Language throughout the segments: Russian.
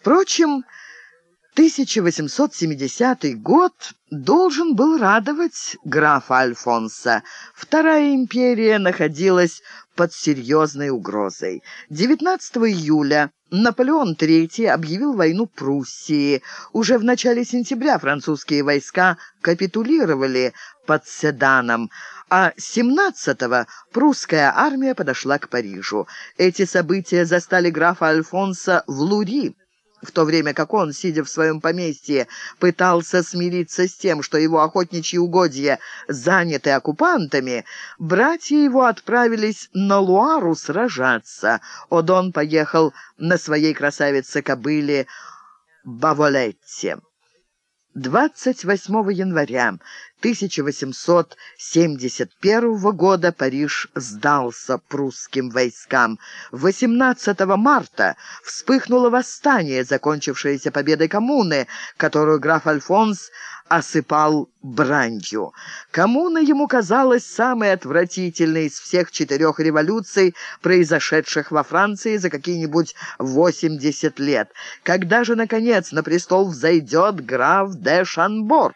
Впрочем, 1870 год должен был радовать графа Альфонса. Вторая империя находилась под серьезной угрозой. 19 июля Наполеон III объявил войну Пруссии. Уже в начале сентября французские войска капитулировали под Седаном, а 17-го прусская армия подошла к Парижу. Эти события застали графа Альфонса в Лури, в то время как он, сидя в своем поместье, пытался смириться с тем, что его охотничьи угодья заняты оккупантами, братья его отправились на Луару сражаться. Одон поехал на своей красавице-кобыле Баволетте. 28 января 1871 года Париж сдался прусским войскам. 18 марта вспыхнуло восстание, закончившееся победой коммуны, которую граф Альфонс осыпал бранью. Коммуна ему казалась самой отвратительной из всех четырех революций, произошедших во Франции за какие-нибудь 80 лет. Когда же, наконец, на престол взойдет граф де Шанбор?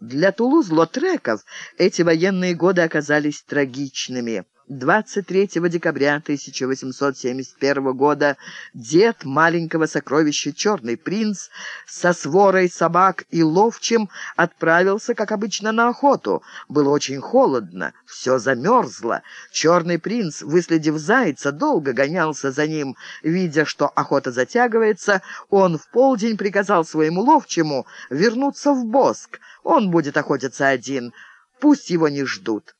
Для Тулуз-Лотреков эти военные годы оказались трагичными. 23 декабря 1871 года дед маленького сокровища «Черный принц» со сворой собак и ловчим отправился, как обычно, на охоту. Было очень холодно, все замерзло. «Черный принц», выследив зайца, долго гонялся за ним. Видя, что охота затягивается, он в полдень приказал своему ловчему вернуться в Боск. Он будет охотиться один, пусть его не ждут.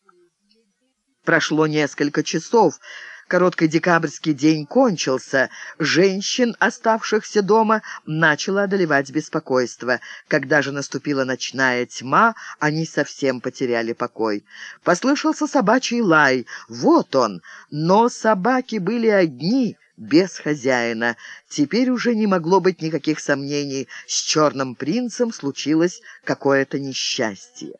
Прошло несколько часов. Короткий декабрьский день кончился. Женщин, оставшихся дома, начало одолевать беспокойство. Когда же наступила ночная тьма, они совсем потеряли покой. Послышался собачий лай. Вот он! Но собаки были одни — без хозяина. Теперь уже не могло быть никаких сомнений. С черным принцем случилось какое-то несчастье.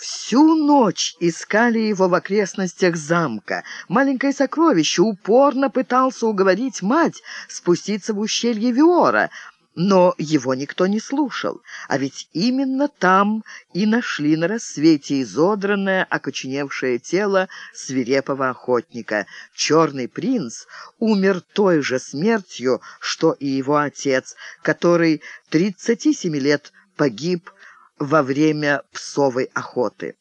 Всю ночь искали его в окрестностях замка. Маленькое сокровище упорно пытался уговорить мать спуститься в ущелье Виора, но его никто не слушал. А ведь именно там и нашли на рассвете изодранное, окоченевшее тело свирепого охотника. Черный принц умер той же смертью, что и его отец, который 37 лет погиб во время псовой охоты.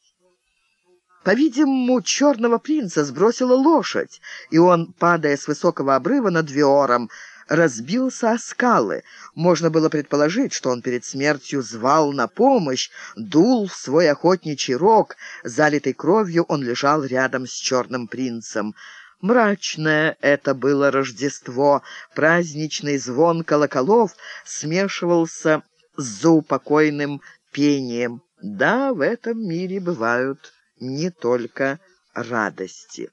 По-видимому, черного принца сбросила лошадь, и он, падая с высокого обрыва над Виором, разбился о скалы. Можно было предположить, что он перед смертью звал на помощь, дул в свой охотничий рог. Залитый кровью он лежал рядом с черным принцем. Мрачное это было Рождество. Праздничный звон колоколов смешивался с заупокойным пением. Да, в этом мире бывают не только радости.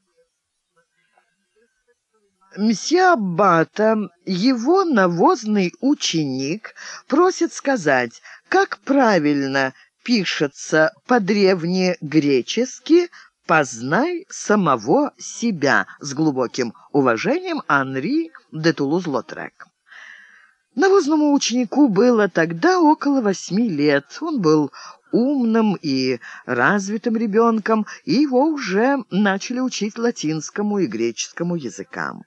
Мсье Аббата, его навозный ученик, просит сказать, как правильно пишется по-древнегречески «познай самого себя» с глубоким уважением Анри де Тулуз-Лотрек. Навозному ученику было тогда около восьми лет. Он был умным и развитым ребенком, и его уже начали учить латинскому и греческому языкам.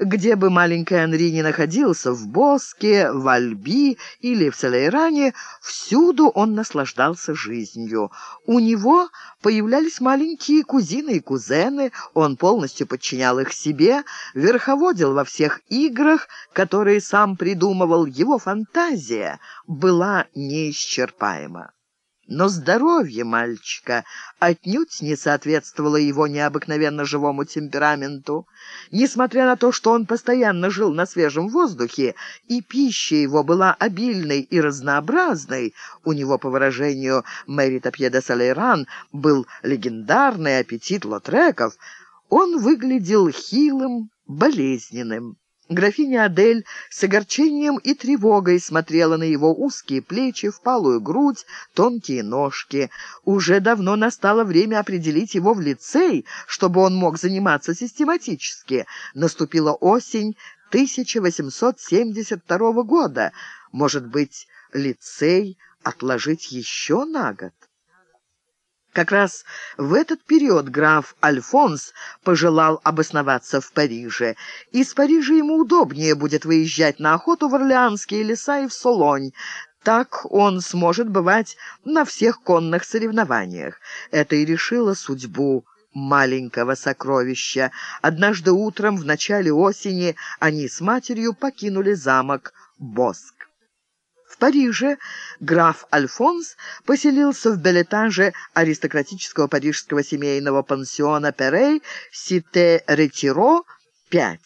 Где бы маленький Анри ни находился, в Боске, в Альби или в Салейране, всюду он наслаждался жизнью. У него появлялись маленькие кузины и кузены, он полностью подчинял их себе, верховодил во всех играх, которые сам придумывал, его фантазия была неисчерпаема. Но здоровье мальчика отнюдь не соответствовало его необыкновенно живому темпераменту. Несмотря на то, что он постоянно жил на свежем воздухе, и пища его была обильной и разнообразной, у него, по выражению Мэри Топье де Салейран, был легендарный аппетит лотреков, он выглядел хилым, болезненным. Графиня Адель с огорчением и тревогой смотрела на его узкие плечи, впалую грудь, тонкие ножки. Уже давно настало время определить его в лицей, чтобы он мог заниматься систематически. Наступила осень 1872 года. Может быть, лицей отложить еще на год? Как раз в этот период граф Альфонс пожелал обосноваться в Париже. Из Парижа ему удобнее будет выезжать на охоту в Орлеанские леса и в Солонь. Так он сможет бывать на всех конных соревнованиях. Это и решило судьбу маленького сокровища. Однажды утром в начале осени они с матерью покинули замок Боск. Париже граф Альфонс поселился в билетаже аристократического парижского семейного пансиона Перей Сите-Ретиро 5.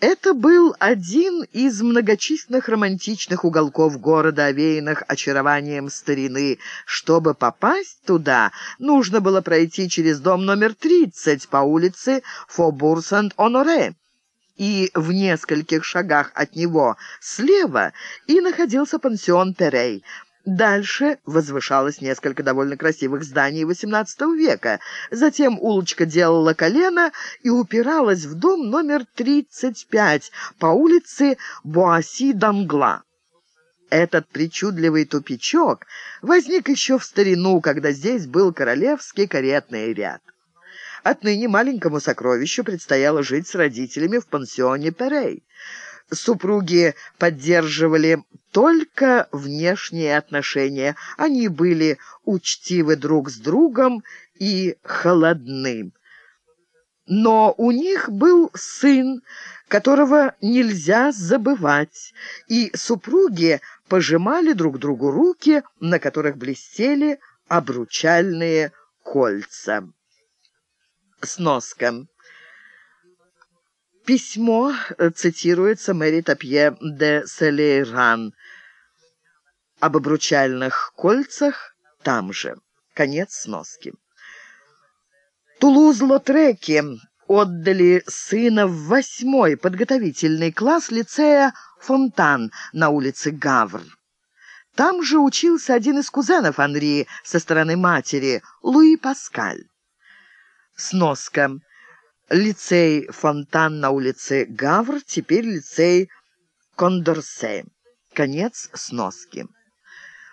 Это был один из многочисленных романтичных уголков города, овеянных очарованием старины. Чтобы попасть туда, нужно было пройти через дом номер 30 по улице Фобур-Сент-Оноре и в нескольких шагах от него слева и находился пансион Перей. Дальше возвышалось несколько довольно красивых зданий XVIII века. Затем улочка делала колено и упиралась в дом номер 35 по улице Буаси-Дангла. Этот причудливый тупичок возник еще в старину, когда здесь был королевский каретный ряд. Отныне маленькому сокровищу предстояло жить с родителями в пансионе Перей. Супруги поддерживали только внешние отношения. Они были учтивы друг с другом и холодны. Но у них был сын, которого нельзя забывать, и супруги пожимали друг другу руки, на которых блестели обручальные кольца. Сноска. Письмо э, цитируется Мэри Топье де Селейран. Об обручальных кольцах там же. Конец сноски. Тулуз-Лотреки отдали сына в восьмой подготовительный класс лицея «Фонтан» на улице Гавр. Там же учился один из кузенов Анри со стороны матери, Луи Паскаль. Сноска. Лицей Фонтан на улице Гавр, теперь лицей Кондорсе. Конец сноски.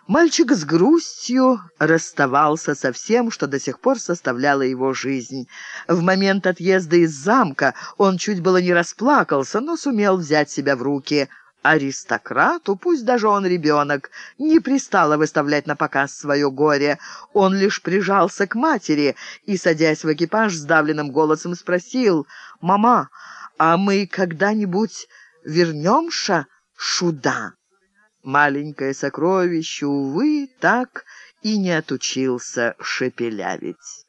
Мальчик с грустью расставался со всем, что до сих пор составляло его жизнь. В момент отъезда из замка он чуть было не расплакался, но сумел взять себя в руки – Аристократу, пусть даже он ребенок, не пристало выставлять на показ свое горе. Он лишь прижался к матери и, садясь в экипаж, сдавленным голосом спросил, «Мама, а мы когда-нибудь вернемся шуда?» Маленькое сокровище, увы, так и не отучился шепелявить.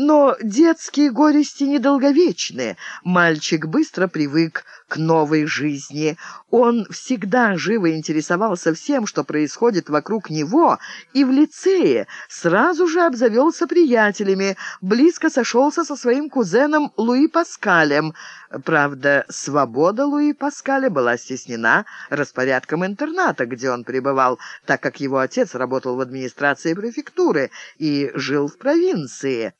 Но детские горести недолговечны. Мальчик быстро привык к новой жизни. Он всегда живо интересовался всем, что происходит вокруг него, и в лицее сразу же обзавелся приятелями, близко сошелся со своим кузеном Луи Паскалем. Правда, свобода Луи Паскаля была стеснена распорядком интерната, где он пребывал, так как его отец работал в администрации префектуры и жил в провинции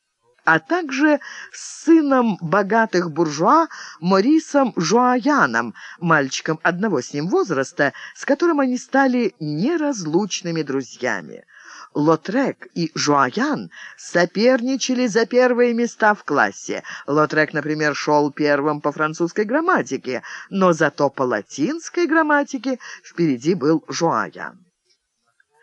а также с сыном богатых буржуа Морисом Жуаяном, мальчиком одного с ним возраста, с которым они стали неразлучными друзьями. Лотрек и Жуаян соперничали за первые места в классе. Лотрек, например, шел первым по французской грамматике, но зато по латинской грамматике впереди был Жуаян.